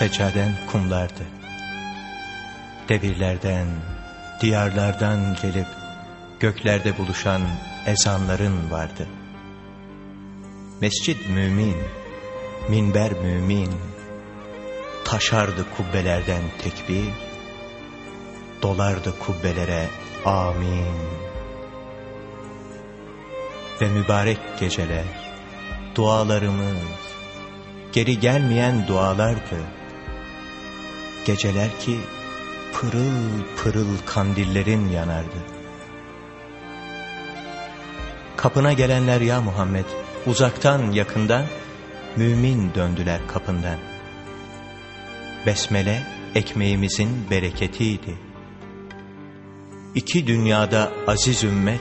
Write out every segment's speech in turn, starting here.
seccaden kumlardı. Devirlerden, diyarlardan gelip göklerde buluşan ezanların vardı. Mescid mümin, minber mümin, taşardı kubbelerden tekbir, dolardı kubbelere amin. Ve mübarek geceler, dualarımız, geri gelmeyen dualardı. Geceler ki pırıl pırıl kandillerin yanardı. Kapına gelenler ya Muhammed, uzaktan yakından, mümin döndüler kapından. Besmele ekmeğimizin bereketiydi. İki dünyada aziz ümmet,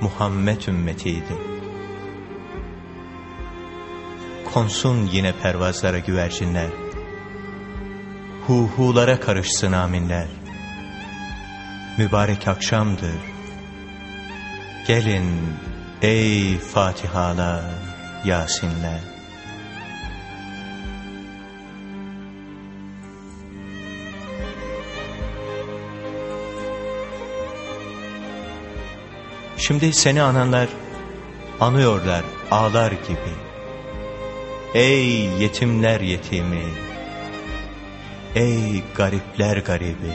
Muhammed ümmetiydi. Konsun yine pervazlara güvercinler, Huhulara karışsın aminler. Mübarek akşamdır. Gelin ey Fatihalar, Yasinler. Şimdi seni ananlar anıyorlar ağlar gibi. Ey yetimler yetimi, ey garipler garibi.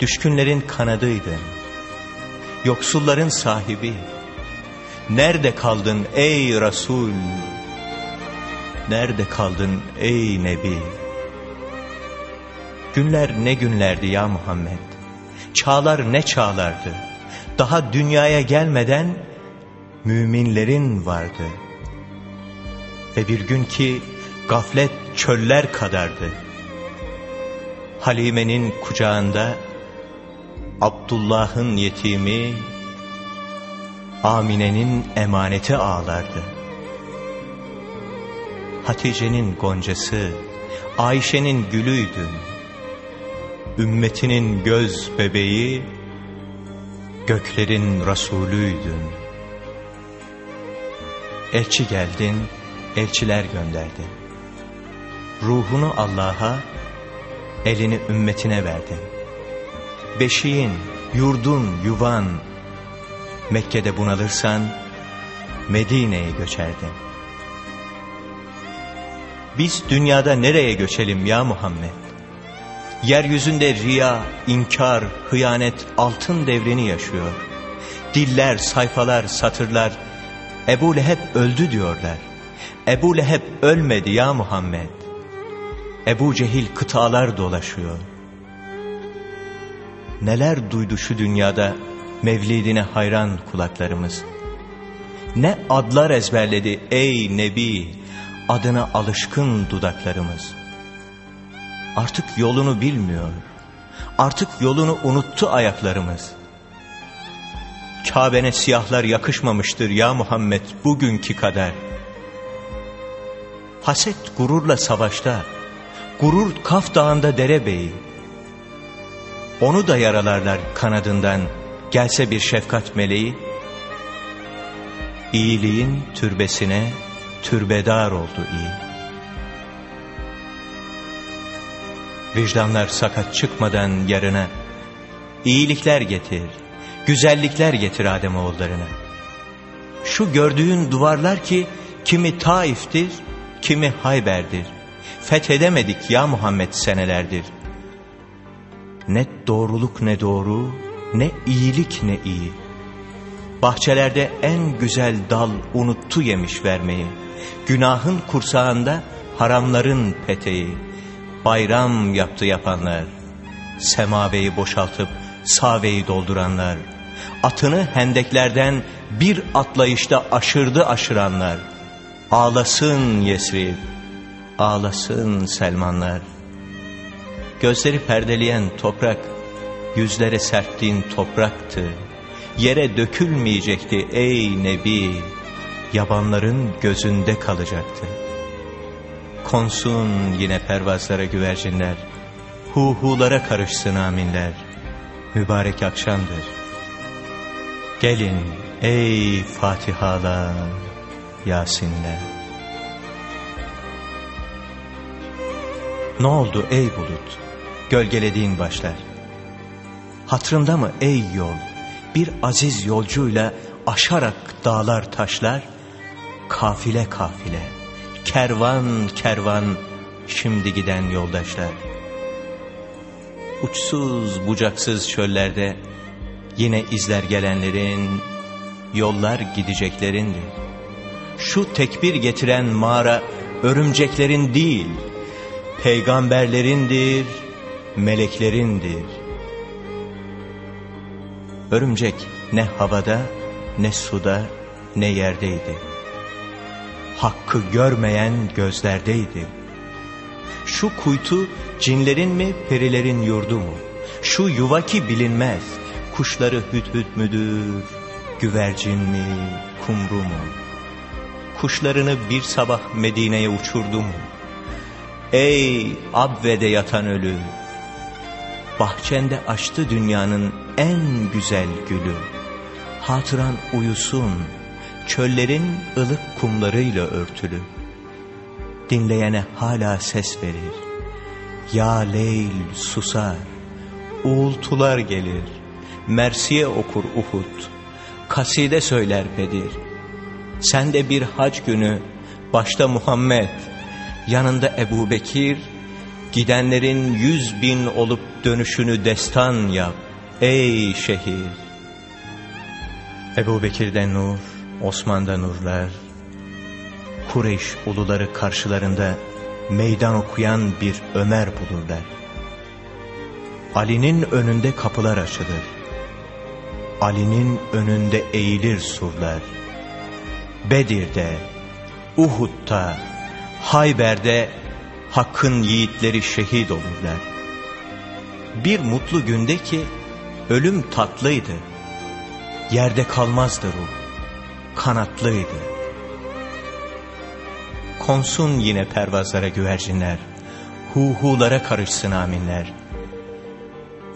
Düşkünlerin kanadıydın, yoksulların sahibi. Nerede kaldın ey Resul? Nerede kaldın ey Nebi? Günler ne günlerdi ya Muhammed? Çağlar ne çağlardı? Daha dünyaya gelmeden müminlerin vardı. Ve bir gün ki gaflet çöller kadardı. Halime'nin kucağında Abdullah'ın yetimi, Amine'nin emaneti ağlardı. Hatice'nin goncası, Ayşe'nin gülüydün. Ümmetinin göz bebeği, göklerin Resulüydün. Elçi geldin, elçiler gönderdin. Ruhunu Allah'a, elini ümmetine verdin. Beşiğin, yurdun, yuvan, Mekke'de bunalırsan, Medine'ye göçerdin. Biz dünyada nereye göçelim ya Muhammed? Yeryüzünde riya, inkar, hıyanet altın devrini yaşıyor. Diller, sayfalar, satırlar, Ebu Leheb öldü diyorlar. Ebu Leheb ölmedi ya Muhammed. Ebu Cehil kıtalar dolaşıyor. Neler duydu şu dünyada mevlidine hayran kulaklarımız. Ne adlar ezberledi ey Nebi, adına alışkın dudaklarımız. Artık yolunu bilmiyor, artık yolunu unuttu ayaklarımız. Kabe'ne siyahlar yakışmamıştır ya Muhammed bugünkü kadar. Haset gururla savaşta, gurur Kaf Dağı'nda derebeyi. Onu da yaralarlar kanadından, gelse bir şefkat meleği. İyiliğin türbesine türbedar oldu iyi. Vicdanlar sakat çıkmadan yarına, iyilikler getir, güzellikler getir Ademoğullarına. Şu gördüğün duvarlar ki kimi Taif'tir, kimi Hayber'dir. Fethedemedik ya Muhammed senelerdir. Ne doğruluk ne doğru, ne iyilik ne iyi. Bahçelerde en güzel dal unuttu yemiş vermeyi. Günahın kursağında haramların peteği. Bayram yaptı yapanlar. Semaveyi boşaltıp saveyi dolduranlar. Atını hendeklerden bir atlayışta aşırdı aşıranlar. Ağlasın Yesrib, ağlasın Selmanlar. Gözleri perdeleyen toprak, yüzlere serptiğin topraktı. Yere dökülmeyecekti ey Nebi, yabanların gözünde kalacaktı. Konsun yine pervazlara güvercinler, huhulara karışsın aminler. Mübarek akşamdır. Gelin ey Fatihalar, Yasinler. Ne oldu ey bulut? Gölgelediğin başlar. Hatrında mı ey yol? Bir aziz yolcuyla aşarak dağlar taşlar, kafile kafile, kervan kervan şimdi giden yoldaşlar. Uçsuz bucaksız çöllerde yine izler gelenlerin, yollar gideceklerindir. Şu tekbir getiren mağara örümceklerin değil, peygamberlerindir, meleklerindir. Örümcek ne havada, ne suda, ne yerdeydi. Hakkı görmeyen gözlerdeydi. Şu kuytu cinlerin mi, perilerin yurdu mu? Şu yuva ki bilinmez, kuşları hüt hüt müdür, güvercin mi, kumru mu? Kuşlarını bir sabah Medine'ye uçurdu mu? Ey Abve'de yatan ölü! Bahçende açtı dünyanın en güzel gülü. Hatıran uyusun, çöllerin ılık kumlarıyla örtülü. Dinleyene hala ses verir. Ya Leyl susar, uğultular gelir. Mersiye okur Uhud, kaside söyler Bedir. Sen de bir hac günü, başta Muhammed, yanında Ebu Bekir, gidenlerin yüz bin olup dönüşünü destan yap, ey şehir. Ebu Bekir'de nur, Osman'da nurlar, Kureyş uluları karşılarında meydan okuyan bir Ömer bulurlar. Ali'nin önünde kapılar açılır. Ali'nin önünde eğilir surlar. Bedir'de, Uhud'da, Hayber'de Hakk'ın yiğitleri şehit olurlar. Bir mutlu günde ki ölüm tatlıydı. Yerde kalmazdı ruh, kanatlıydı. Konsun yine pervazlara güvercinler, hu hulara karışsın aminler.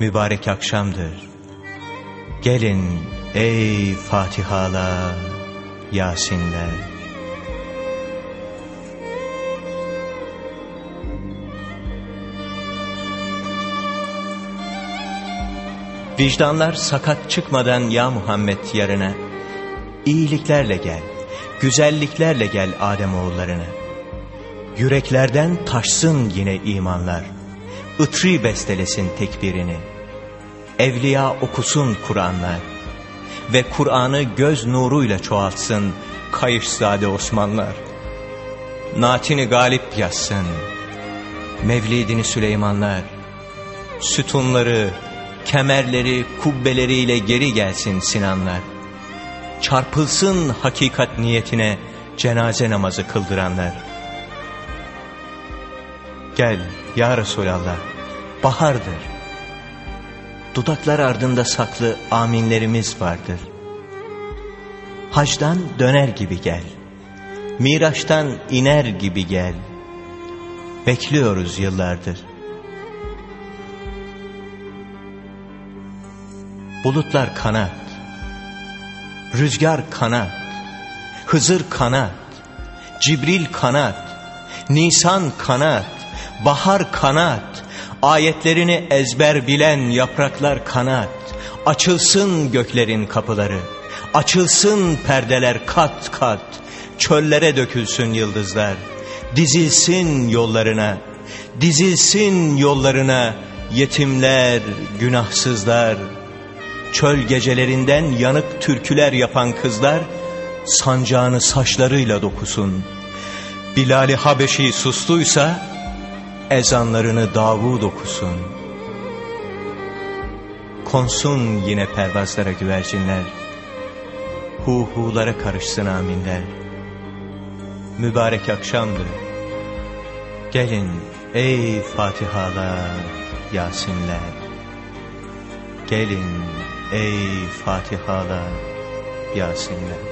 Mübarek akşamdır. Gelin ey Fatihalar, Yasinler. Vicdanlar sakat çıkmadan ya Muhammed yarına, iyiliklerle gel, güzelliklerle gel Adem oğullarına. Yüreklerden taşsın yine imanlar, ıtri bestelesin tekbirini. Evliya okusun Kur'anlar ve Kur'an'ı göz nuruyla çoğaltsın Kayışzade Osmanlar. Natini galip yazsın, Mevlidini Süleymanlar, sütunları, kemerleri, kubbeleriyle geri gelsin Sinanlar. Çarpılsın hakikat niyetine cenaze namazı kıldıranlar. Gel ya Resulallah, bahardır. Dudaklar ardında saklı aminlerimiz vardır. Hacdan döner gibi gel. Miraçtan iner gibi gel. Bekliyoruz yıllardır. Bulutlar kanat, rüzgar kanat, Hızır kanat, Cibril kanat, Nisan kanat, bahar kanat, ayetlerini ezber bilen yapraklar kanat, açılsın göklerin kapıları, açılsın perdeler kat kat, çöllere dökülsün yıldızlar, dizilsin yollarına, dizilsin yollarına yetimler, günahsızlar, Çöl gecelerinden yanık türküler yapan kızlar sancağını saçlarıyla dokusun. Bilal-i Habeşi sustuysa ezanlarını Davud okusun. Konsun yine pervazlara güvercinler. Hu hulara karışsın aminler. Mübarek akşamdır. Gelin ey Fatihalar, Yasinler. Gelin ey Fatihalar, Yasinler.